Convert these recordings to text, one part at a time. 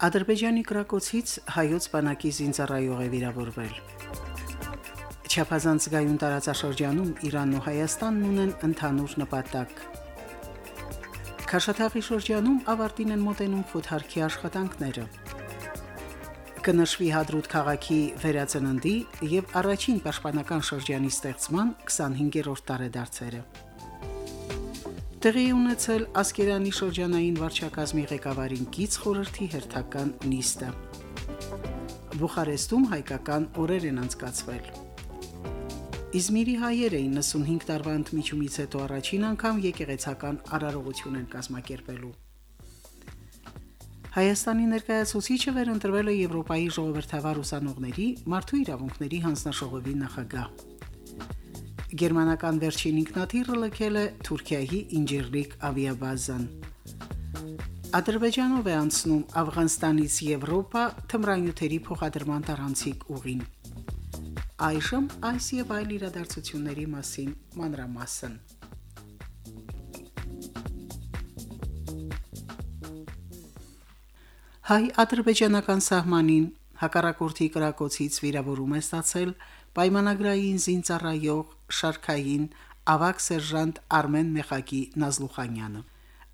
Ադրբեջանի Կրակոցից հայոց բանակի զինծառայող է վիրավորվել։ Չափազանց գայուն տարածաշրջանում Իրանն ու Հայաստանն ունեն ընդհանուր նպատակ։ Քաշաթաղի շրջանում ավարտին են մոտենում ֆոթարքի աշխատանքները։ Կնշվի Հադրուտ քաղաքի վերածննդի եւ առաջին պաշտպանական շրջանի ստեղծման 25-րդ տարեդարձերը։ Տեղի ունեցել Ասկերանի շրջանային վարչակազմի ղեկավարին կից խորհրդի հերթական նիստը։ Բուխարեստում հայկական օրեր են անցկացվել։ Իզմիրի հայերը 95 տարվա ընդմիջումից հետո առաջին անգամ եկեղեցական արարողություն են կազմակերպելու։ Հայաստանի ներկայացուցիչը վերընտրվել է Եվրոպայի ժողովրդավար ուսանողների մարդու իրավունքների հանձնաշողովի նախագահ։ Գերմանական վերջին ինքնաթիռը լքել է Թուրքիայի Ինջիրլիկ ավիաբազան։ Ադրբեջանով է անցնում Աֆղանստանից Եվրոպա թմրանյութերի փոխադրման տարանցիկ ուղին։ Այժմ այս եւ այլ իրադարձությունների մասին մանրամասն։ Հայ-ադրբեջանական սահմանին հակառակորդի կրակոցից վիրավորում է ստացել պայմանագրային զինծառայող շարքային ավակ սերժանտ Արմեն Մեխակի Նազլուխանյանը։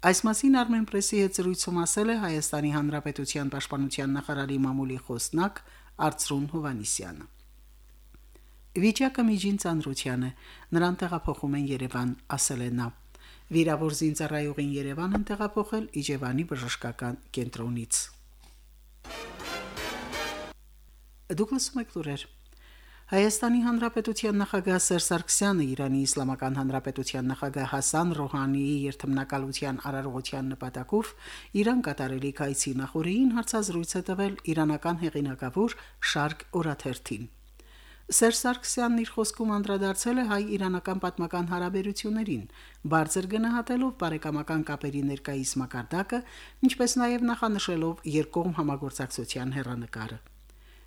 Այս մասին Armenpress-ի հետ զրույցում ասել է Հայաստանի Հանրապետության Պաշտպանության նախարարի մամուլի խոսնակ Արծրուն Հովանիսյանը։ Վիճակը միջին ծանրության է, նրան տեղափոխում են Երևան, ասել է նա։ Վիրավոր զինծառայողին Երևան են տեղափոխել Իջևանի բժշկական կենտրոնից։ Դուգլաս Մակլուրեր Հայաստանի Հանրապետության նախագահ Սերժ Սարգսյանը Իրանի Իսլամական Հանրապետության նախագահ Հասան Ռոհանիի երթմնակալության արարողության նպատակով Իրան կատարելի կայցի նախորդին հարցազրույց է տվել իրանական հեղինակավոր Շարկ Օրաթերթին։ Սերժ Սարգսյանն իր խոսքում անդրադարձել է հայ-իրանական պատմական հարաբերություններին, բարձր գնահատելով բարեկամական կապերի ներկայիս մակարդակը, ինչպես նաև նախանշելով երկկողմ համագործակցության հերանեկարը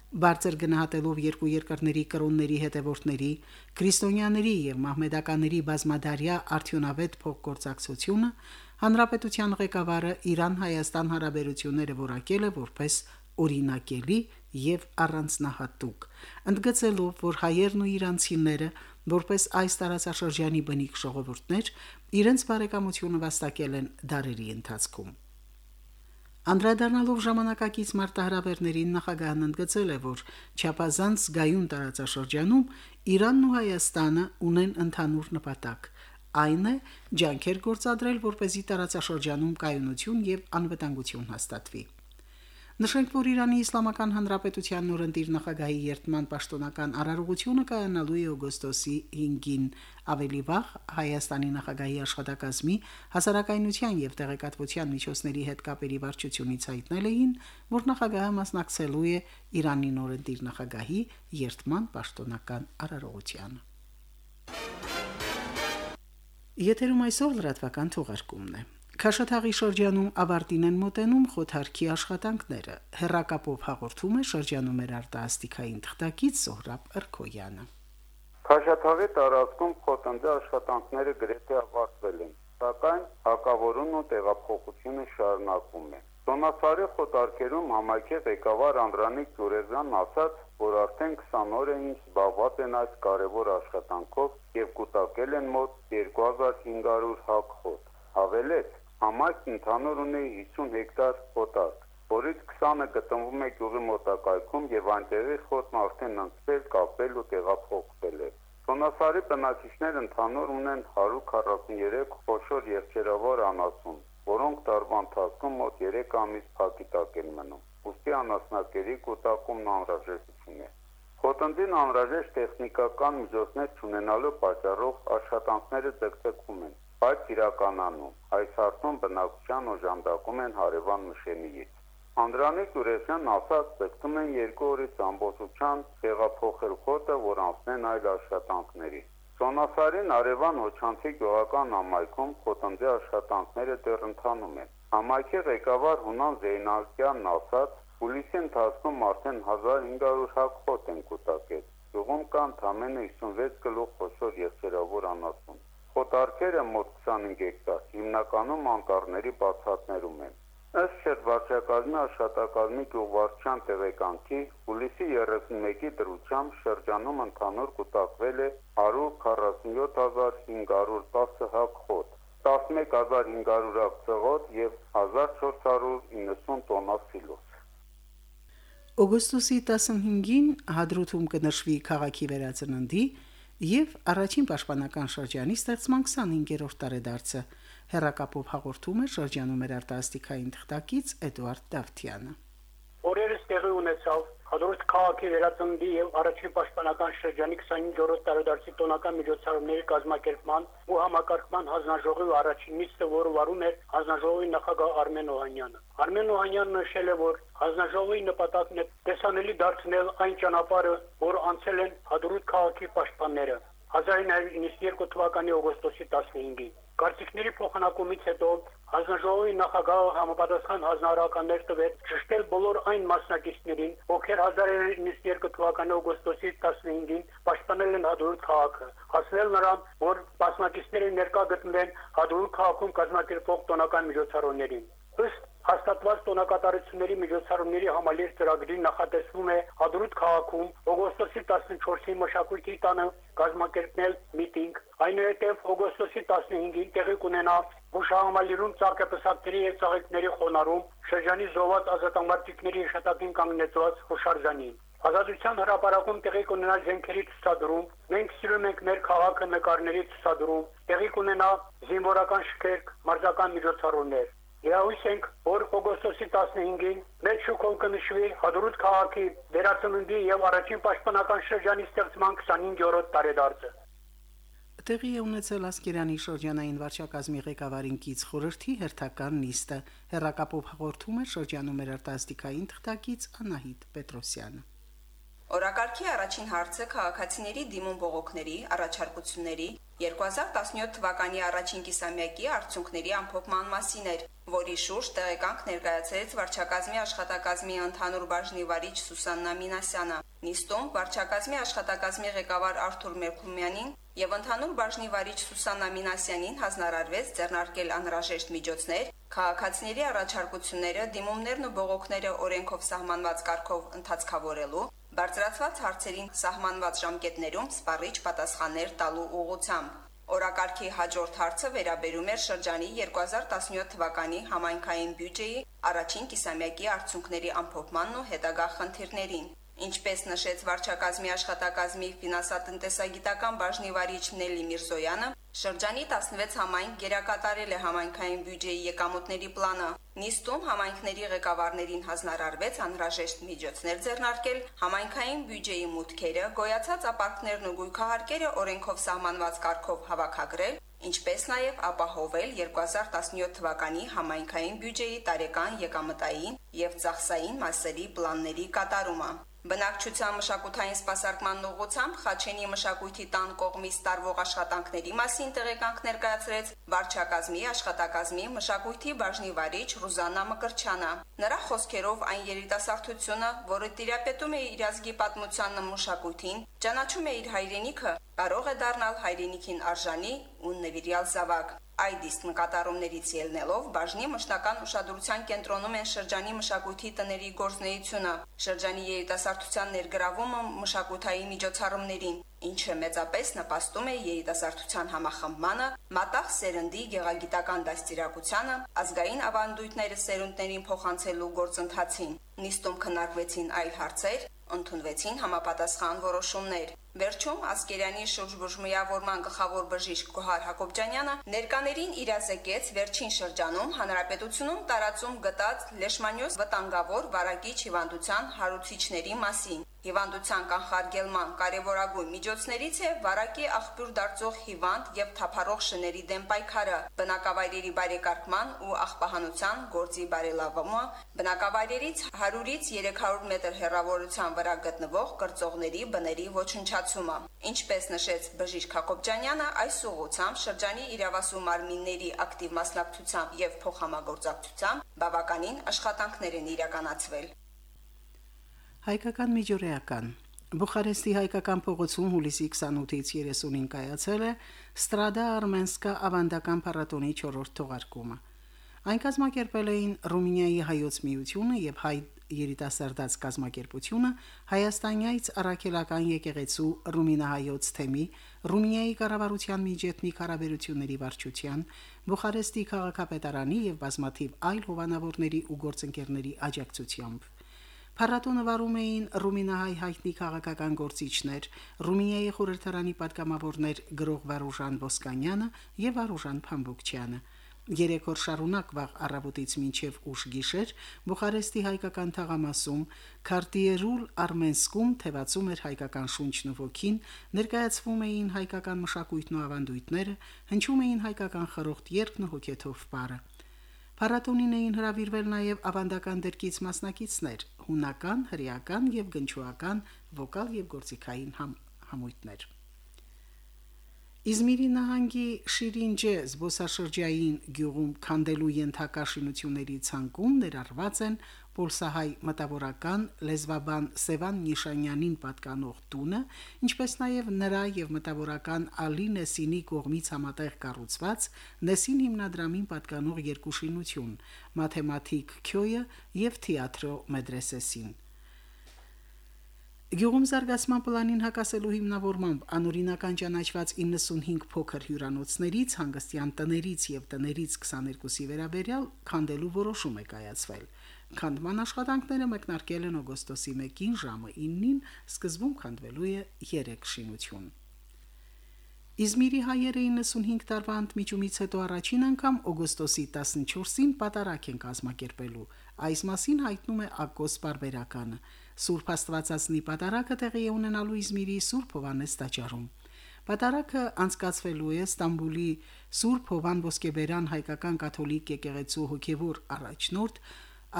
բարձր գնահատելով երկու երկրների կրոնների հետևորդների, քրիստոնյաների եւ մահմեդականների բազմադարյա արդյունավետ փոխգործակցությունը, հանրապետության ղեկավարը Իրան-Հայաստան հարաբերությունները որակել է որպես օրինակելի եւ առանձնահատուկ, ընդգծելով, որ հայերն ու իրանցիները որպես այս տարածաշրջանի բնիկ ժողովուրդներ իրենց բարեկամությունը վաստակել են դարերի ընթացքում։ Անդրադառնալով ժամանակակից մարտահրավերներին նախագահն ընդգծել է, որ Չափազանց գայուն տարածաշրջանում Իրանն ու Հայաստանը ունեն ընդհանուր նպատակ, այն է ջանքեր գործադրել, որպեսզի տարածաշրջանում կայունություն եւ անվտանգություն հաստատվի։ Նշենք, որ Իրանի Իսլամական Հանրապետության նորընտիր նախագահի երթման պաշտոնական արարողությունը կայանալու է օգոստոսի 5-ին, ավելի վաղ Հայաստանի նախագահի աշխատակազմի հասարակայնության եւ տեղեկատվության միջոցների հետ կապերի վարչությունից հայտնել էին, որ նախագահը մասնակցելու է Իրանի նորընտիր նախագահի երթման պաշտոնական արարողությանը։ Եթերում այսօր լրատվական թողարկումն է։ Քաշաթաղի շրջանում ավարտին են մոտենում խոթարքի աշխատանքները։ Հերրակապով հաղորդում է շրջանում էր արտասթիկային թղթակից Զոհրաբ Արքոյանը։ Քաշաթաղի տարածքում խոթանձի աշխատանքները գրեթե ավարտվել են, սակայն հակավորումն ու տեղափոխությունը շարունակվում է։ Տոնասարի խոթարքերում համայնքի ղեկավար Անդրանիկ Գյուրեզյանն ասաց, որ արդեն 20 օր է ինչ զբաղված են այս կարևոր աշխատանքով եւ կուտակել են մոտ 2500 հակ խոտ։ Հավելեց, Համայնքն ընդհանուր ունի 50 հեկտար խոտարկ, որից 20-ը գտնվում է գյուղի մոտակայքում եւ այնտեղի խոտն արդեն անցվել, կապել ու տեղափոխվել է։ Սոնասարի բնակիչներ ընդհանուր ունեն 143 խոշոր եղջերավոր անասուն, որոնք տարվա ընթացքում մոտ 3 ամիս փակիտակ են մնում։ Ոստի անասնակերի կուտակումն անհրաժեշտություն է։ Խոտնձին անհրաժեշտ տեխնիկական միջոցներ ունենալու պատճառով աշխատանքները ձգձգվում են բայց իրականանում այս հարցում բնակության օժանդակում են հարևան Մշենիից։ Անդրանիկ Ուրեսյանն ասաց, ցկտում են երկու օրից ամբողջության տեղափոխել խոտը, որ անցնեն այլ աշխատանքների։ Սոնասարին Արևան Օչանցի գյուղական համայնքում խոտնձե աշխատանքները դեռ ընթանում են։ Համայնքի ղեկավար Հունան Զեյնալյանն ասաց, հուլիսի ընթացքում արդեն 1500 հակ խոտ են կուտակել։ Գյուղում կան ամենը 56 գլուխ խոշոր եղջերավոր անասուն։ Խոտարկերը մոտ 25 հեկտար, հիմնականում անտառների բացատներում են։ Ըստ շրջակազմի աշխատակազմի գյուղվարչության տեղեկանքի, հուլիսի 31-ի դրությամբ շրջանում ընդհանուր կուտակվել է 147510 հակ խոտ, 11500 հակ ծղոտ եւ 1490 տոննա սիլոս։ Օգոստոսի 15-ին Հադրութում կնշվի քաղաքի վերածննդի եւ առաջին պաշտպանական շրջանի ստեղծման 25-րդ տարեդարձը հերակապով հաղորդում է շրջանում մեր արտասթիկային թղթակից Էդուարդ Դավթյանը տեղի ունեցավ Հադրութ քաղաքի վերածննդի եւ առաջին պաշտպանական շրջանի 25-րդ տարեդարձի տոնական միջոցառումների կազմակերպման ու համակարգման հանձնաժողովի առաջին նիստը, որը վարում էր հանձնաժողովի նախագահ Արմեն Օհանյանը։ Արմեն Օհանյանն նշել է, որ հանձնաժողովի նպատակն է տեսանելի դարձնել այն ճանապարհը, որ անցել են Հադրութ քաղաքի պաշտպանները 1992 թվականի օգոստոսի 15-ին։ Կարծիքների փոխանակումից հետո հանձնաժողովի նախագահը համապատասխան հանձնարարականներ տվեց ճշտել բոլոր այն մասնակիցներին, ովքեր 1992 թվականի օգոստոսի 15-ին պաշտպանել են Հադրութ քաղաքը, հասնել նրան, որ մասնակիցները ներկա գտնվեն Հադրութ քաղաքում կազմակերպող տոնական միջոցառումներին։ Ըստ հաստատված տոնակատարությունների միջոցառումների համալիր ծրագրի նախատեսվում է Հադրութ քաղաքում օգոստոսի 14-ի մշակույթի տանը կազմակերպնել միտինգ, այնուհետև օգոստոսի 15-ին տեղի կունենա Բուշահամալիրում ցարկեպսակների եւ ցաղիկների խոնարհում շրջանի զոհված ազատամարտիկների հիշատակին կանգնեցված հուշարձանին։ Ազատության հրապարակում տեղի կունենա զենքերի ցուցադրում, մենք սիրում ենք մեր քաղաքը նկարների ցուցադրում, տեղի կունենա զինվորական շքերք, մարզական միջոցառումներ։ Եհույս ենք, որ օգոստոսի 15-ին մեր շուկոն կնշվի Հադրուտ քաղաքի վերածննդի եւ առաջին պաշտպանական շրջանի ստեղծման 25-րդ տարեդարձը։ Տեղի է ունեցել Ասկերանի շրջանային վարչակազմի ղեկավարին կից խորհրդի հերթական նիստը։ Հերակապով հաղորդում է շրջանում մեր արտասթիկային թղթակից Անահիտ Պետրոսյանը։ Օրակարգի առաջին հարցը քաղաքացիների դիմում բողոքների, առաջարկությունների 2017 թվականի առաջին կիսամյակի արդյունքների ամփոփման մասին էր, որի շուրջ տեղեկանք ներկայացրեց վարչակազմի աշխատակազմի ընդհանուր բաժնի վարիչ Սուսաննա Մինասյանը։ Նիստում վարչակազմի աշխատակազմի ղեկավար Արթուր Մերկումյանին եւ ընդհանուր բաժնի վարիչ Սուսաննա Մինասյանին հանձնարարվեց ձեռնարկել անհրաժեշտ միջոցներ քաղաքացիների առաջարկությունները, դիմումներն ու բողոքները օրենքով սահմանված կարգով ընդհանցավորելու բարձրացված հարցերին սահմանված ժամկետներում սպառիչ պատասխաններ տալու ուղղությամբ։ Օրակարգի հաջորդ հարցը վերաբերում էր շրջանի 2017 թվականի համայնքային բյուջեի առաջին կիսամյակի արդյունքների ամփոփմանն ու հետագա խնդիրներին։ Ինչպես նշեց վարչակազմի աշխատակազմի ֆինանսատնտեսագիտական բաժնի վարիչ Նելի Միրզոյանը, շրջանի 16 համայնք գերակատարել է համայնքային բյուջեի եկամուտների պլանը։ Նիստում համայնքների ղեկավարներին հանձնարարվեց անհրաժեշտ միջոցներ ձեռնարկել համայնքային բյուջեի մուտքերը, գոյացած ապարքներն ու գույքահարկերը օրենքով սահմանված կարգով հավաքագրել, ինչպես նաև ապահովել 2017 թվականի համայնքային բյուջեի տարեկան եկամտային եւ ծախսային մասերի պլանների կատարումը։ Բնակչության մշակութային սպասարկման ուղղությամբ Խաչենի մշակույթի տան կողմից տարվող աշխատանքների մասին տեղեկանք ներկայացրեց վարչակազմի աշխատակազմի մշակույթի բաժնի վարիչ Ռուզանա Մկրչյանը։ Նրա խոսքերով այն երիտասարդությունը, որը տիրապետում է իր ազգի պատմությանն ու մշակույթին, ճանաչում է իր հայրենիքը, կարող է դառնալ հայրենիքին արժանի ու նվիրյալ զավակ։ Այդ իսկ նկատառումներից ելնելով բաժնի մշտական ուշադրության կենտրոնում են շրջանի մշակույթի տների գործնեությունը, շրջանի երիտասարդության ներգրավումը մշակութային միջոցառումներին, ինչը մեծապես նպաստում է երիտասարդության համախմբմանը, մատաղ սերնդի գեղագիտական դաստիարակությանը, ազգային ավանդույթները սերունդներին փոխանցելու գործընթացին։ Նիստում քննարկվեցին այլ հարցեր, ընդունվեցին համապատասխան որոշումներ։ Վերջում Ասկերյանի շրջբժմիավորման գլխավոր բժիշկ Գոհար Հակոբյանյանը ներկաներին իրազեկեց վերջին շրջանում հանրապետությունում տարածում գտած լեշմանյոս վտանգավոր վարակիչ հիվանդության հարուցիչների մասին։ Հիվանդության կանխարգելման կարևորագույն միջոցներից է վարակի աղբյուր դարձող հիվանդ եւ թափառող շների դեմ պայքարը, բնակավայրերի բարեկարգման ու աղբահանության գործի բարելավումը, բնակավայրերից 100-ից 300 մետր հեռավորության վրա գտնվող կրծողների բների ոչնչացումը։ Ինչպես նշեց բժիշկ Հակոբյանյանը, այս ուղղությամբ շրջանի իրավասու մարմինների ակտիվ մասնակցությամբ եւ փոխհամագործակցությամբ բավականին աշխատանքներ են իրականացվել։ Հայկական միջուրեական Բուխարեստի հայկական փողոցում հուլիսի 28-ից 30-ին կայացել է Strada Armenska ավանդական փառատոնի 4-րդ թողարկումը։ Այն կազմակերպել էին Ռումինիայի հայոց միությունը եւ հայ երիտասարդաց կազմակերպությունը հայաստանյայից առաքելական եկեղեցու ռումինահայոց թեմի ռումինիայի կառավարության միջետնիկ հարաբերությունների վարչության բուխարեստի քաղաքապետարանի եւ բազմաթիվ այլ հովանավորների ու գործընկերների աջակցությամբ Փառատոնը վարում էին Ռումինահայ հայտնի քաղաքական գործիչներ, Ռումինիայի խորհրդարանի պատգամավորներ գրող Վարուժան Ոսկանյանը եւ Վարուժան Փամբուկչյանը։ Երեք օր շարունակ վաղ առավոտից մինչև ուշ գիշեր Բուխարեստի հայկական թաղամասում Քարտիերուլ Արմենսկում թևածում էր հայկական շունչն ու ոգին, ներկայացվում էին հայկական մշակույթն ու ավանդույթները, հնչում էին հայկական խրոխտ երգն ու հոգեթով պարը։ Փառատոնին էին հրավիրվել նաև ավանդական դերկից մասնակիցներ, հունական, հրեական եւ գնչուական վոկալ եւ գործիքային համ, համույթներ։ Իզմիրի նահանգի Շիրինջե զբոսաշրջային գյուղում քանդելու ենթակա շինությունների ցանկում ներառված են Պոլսահայ մտավորական լեզվաբան Սևան Նիշանյանին պատկանող տունը, ինչպես նաև նրա եւ մտավորական Ալի Նեսինի կողմից համատեղ կառուցված Նեսին հիմնադրամին պատկանող երկու շինություն՝ մաթեմատիկ Քյոյը եւ թիատրո Մեդրեսեսին։ Գյուղում զարգացման պլանին հակասելու հիմնավորմամբ անօրինական ճանաչված 95 փոքր հյուրանոցներից հանգստյան տներից եւ տներից 22-ի վերաբերյալ քանդելու որոշում է կայացվել։ Քանդման աշխատանքները մեկնարկել են օգոստոսի 1-ին ժամը 9-ին, սկզբում քանդվելու է 3 շինություն։ Իզմիրի հայերը 95 տարվա ընդմիջումից հետո առաջին անգամ օգոստոսի 14-ին պատարակ են կազմակերպելու։ Այս մասին հայտնում է Ակոս Բարբերականը։ Սուրբ Աստվածածնի պատարակը տեղի է ունենալու Իզմիրի Սուրբ Հովանես տաճարում։ Պատարակը անցկացվելու է Ստամբուլի Սուրբ Հովան Ոսկեբերան հայկական կաթոլիկ եկեղեցու հոգևոր առաջնորդ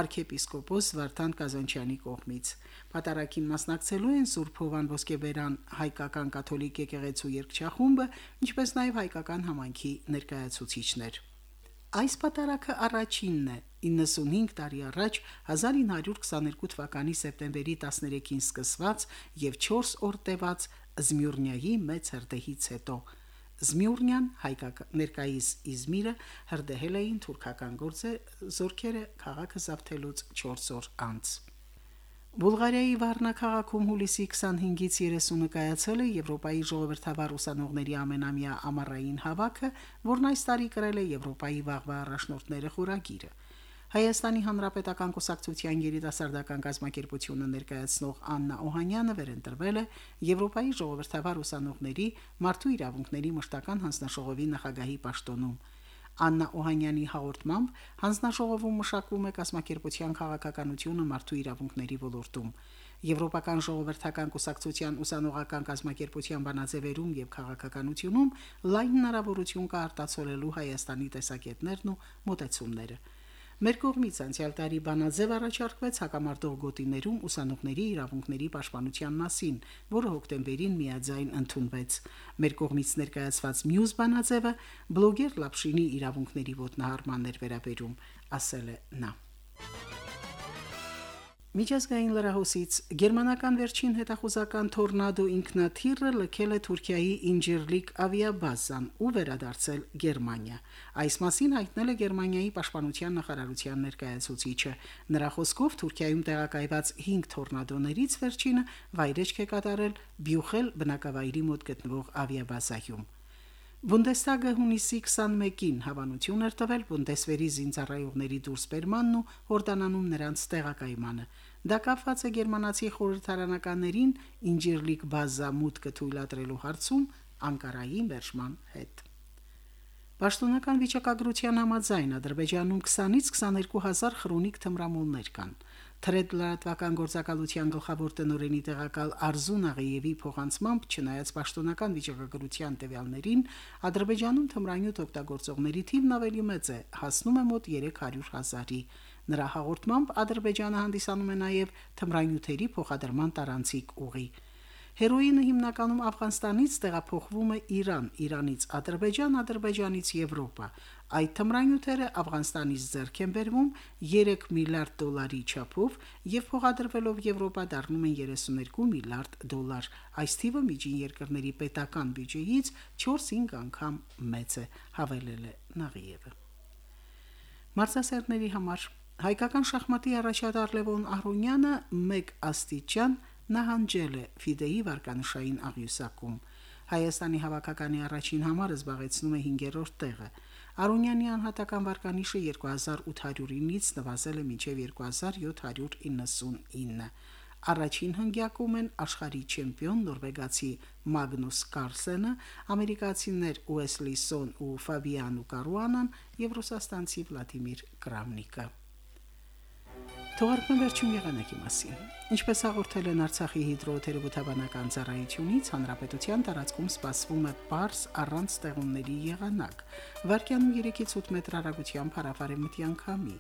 arczepiskopos Վարդան Կազանչյանի կողմից։ Պատարակին մասնակցելու են Սուրբ Հովան Ոսկեբերան հայկական կաթոլիկ եկեղեցու երգչախումբը, ինչպես նաև հայկական համայնքի ներկայացուցիչներ։ Այս պատարակը առաջինն է 95 տարի առաջ 1922 թվականի սեպտեմբերի 13-ին սկսված եւ 4 օր տևած Զմյուրնիայի մեծ հրդեհից հետո Զմյուրնյան հայկական ներկայիս Իզմիրը հրդեհել էին թուրքական գործը զորքերը քաղաքը զավթելուց 4 օր անց։ Բուլղարիայի Վառնա քաղաքում հուլիսի 25-ից 30-ը կայացել է Եվրոպայի ժողովրդավար ուսանողների ամենամյա ամառային հավաքը, որն այս տարի կրել է Եվրոպայի վաղվա առաջնորդները խորագիրը։ Հայաստանի Հանրապետական Կուսակցության երիտասարդական կազմակերպությունը ներկայացնող Աննա Օհանյանը վերընտրվել է Եվրոպայի ժողովրդավար ուսանողների մարդու իրավունքների մշտական հանձնաժողովի նախագահի պաշտոնում։ Աննա Օհանյանի հաղորդմամբ հանձնաժողովում մշակվում է կազմակերպության քաղաքականությունը մարդու իրավունքների ոլորտում։ Եվրոպական ժողովրդական կուսակցության ուսանողական կազմակերպության բանաձևերում եւ քաղաքականությունում լայն հնարավորություն կա արտացոլելու Հայաստանի տեսակետներն ու մոտեցումները։ Մեր կողմից անցյալ տարի բանաձև առաջարկվեց հակամարտող գոտիներում ուսանողների իրավունքների պաշտպանության մասին, որը հոկտեմբերին միաձայն ընդունվեց։ Մեր կողմից ներկայացված մյուս բանաձևը բլոգեր Լապշինի իրավունքների ոտնահարմանն էր վերաբերում, ասել է նա. Միջազգային լրահոսից գերմանական վերջին հետախուզական թորնադո ինքնաթիռը լքել է Թուրքիայի Ինջերլիկ ավիաբազան ու վերադարձել Գերմանիա։ Այս մասին հայտնել է Գերմանիայի պաշտպանության նախարարության ներկայացուցիչը։ Նրա խոսքով Թուրքիայում տեղակայված 5 թորնադոներից վերջինը վայրեջք է կատարել Բյուխել բնակավայրի մոտ գտնվող ավիաբազայում։ Բունդեսթագը հունիսի 21-ին հավանություն էր տվել Բունդեսվերի զինծառայողների դուրսբերմանն ու հորդանանում նրանց տեղակայմանը։ Դա կապված է գերմանացի խորհրդարանականներին ինջիրլիկ բազա մուտքը թույլատրելու հարցում Անկարայի մերժման հետ։ Պաշտոնական վիճակագրության համաձայն Ադրբեջանում 20-ից 22000 քրոնիկ թմրամոլներ կան։ Թրեդ լրատվական գործակալության գլխավոր տնօրենի տեղակալ Արզուն Աղեևի փոխանցմամբ, չնայած պաշտոնական վիճակագրության տվյալներին, Ադրբեջանում թմրանյութ օգտագործողների թիվն ավելի մեծ է, հասնում է մոտ 300.000-ի։ Նրա հաղորդմամբ Ադրբեջանը հանդիսանում է նաև թմրանյութերի փոխադրման տարանցիկ ուղի։ Հերոինը հիմնականում Աֆղանստանից տեղափոխվում է Իրան, Իրանից Ադրբեջան, Ադրբեջանից Եվրոպա։ Այդ թմրանյութերը Աֆղանստանից ձեռք են բերվում 3 միլիարդ դոլարի չափով եւ փոխադրվելով Եվրոպա դառնում են 32 միլիարդ դոլար։ Այս թիվը միջին երկրների պետական բյուջեից 4-5 անգամ մեծ է, հավելել է Նաղիևը։ Մարզասերների համար հայկական շախմատի առաջատար Լևոն Արոնյանը 1 աստիճան նահանջել է Ֆիդեի վարկանշային աղյուսակում։ Հայաստանի հավաքականի առաջին համարը զբաղեցնում է 5-րդ տեղը։ Արոնյանի անհատական վարկանիշը 2809-ից նվազել է մինչև 2799։ Առաջին հնգյակում են աշխարհի չեմպիոն նորվեգացի Մագնուս Կարլսենը, ամերիկացիներ Ուեսլի Սոն ու Ֆաբիանո Կարուանան եւ ռուսաստանցի Վլադիմիր Կրամնիկը։ Թողարկման վերջին եղանակի մասին։ Ինչպես հաղորդել են Արցախի հիդրոթերապևտաբանական ծառայությունից, հանրապետության տարածքում սպասվում է պարս առանց ստեղունների եղանակ։ Վարկյանում 3-ից 8 մետր հեռագությամբ հարավարեմտյան քամի։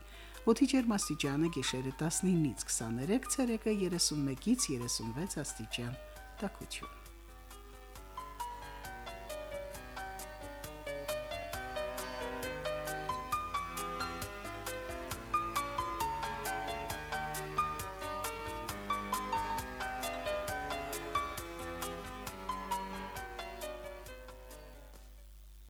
Օդի ջերմաստիճանը գիշերը 19-ից 23, ցերեկը 31-ից 36 աստիճան։ Տակություն։